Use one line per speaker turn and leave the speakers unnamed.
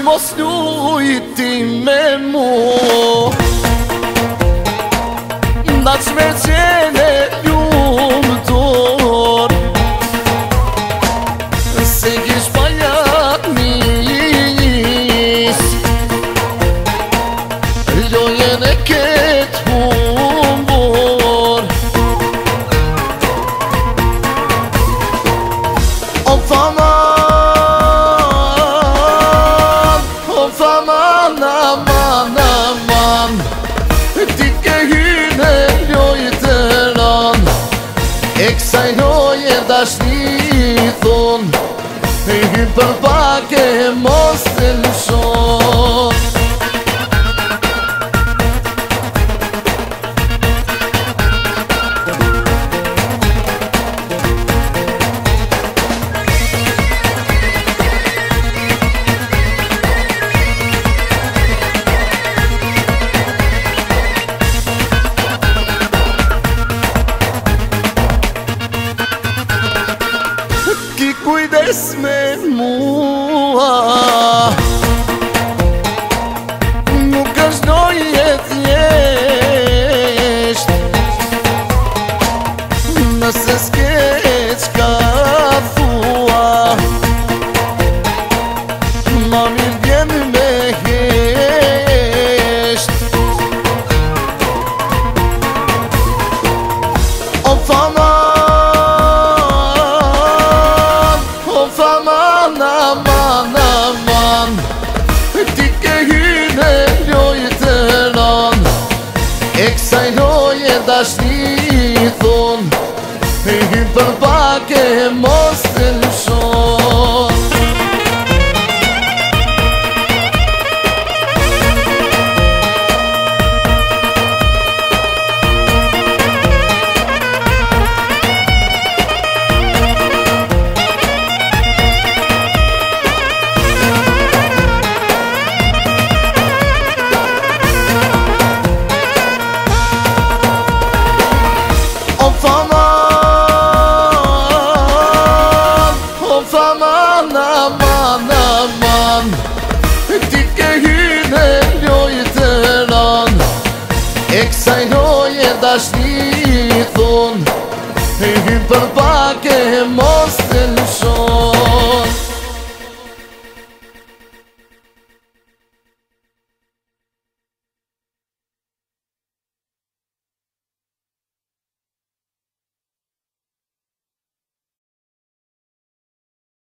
Mos një i tim e mu Në që me qene ju dor Se gjithë pajat një njës Jo jenë e këtë hu bor Al fama dashni thon E hy për pak e mos të lëshon وده اسم الموه Ti ke hyrë të E e dashni i thonë E për pak e mos O fa man, o fa man, a man, Ti ke hynë e njoj të ran E kësaj njoj e dashni i thun E hynë për bake e mos të
nëshon